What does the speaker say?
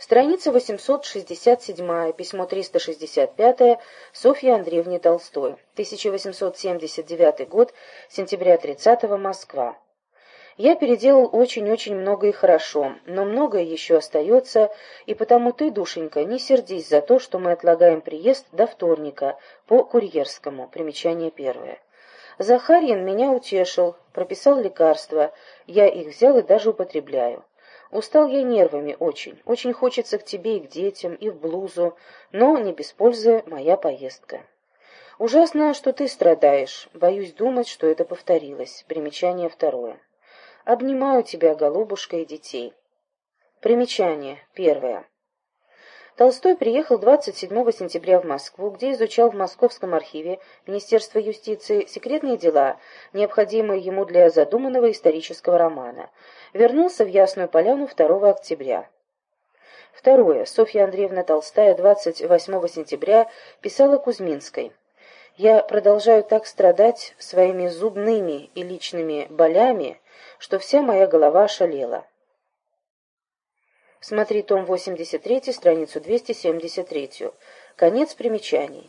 Страница 867, письмо 365 Софье Андреевне Толстой. 1879 год, сентября 30 Москва. Я переделал очень-очень много и хорошо, но многое еще остается, и потому ты, душенька, не сердись за то, что мы отлагаем приезд до вторника по курьерскому. Примечание первое. Захарьин меня утешил, прописал лекарства, я их взял и даже употребляю. Устал я нервами очень, очень хочется к тебе и к детям, и в блузу, но не без пользы моя поездка. Ужасно, что ты страдаешь, боюсь думать, что это повторилось. Примечание второе. Обнимаю тебя, голубушка, и детей. Примечание первое. Толстой приехал 27 сентября в Москву, где изучал в Московском архиве Министерства юстиции секретные дела, необходимые ему для задуманного исторического романа. Вернулся в Ясную Поляну 2 октября. Второе. Софья Андреевна Толстая 28 сентября писала Кузьминской. «Я продолжаю так страдать своими зубными и личными болями, что вся моя голова ошалела». Смотри том 83, страницу 273. Конец примечаний.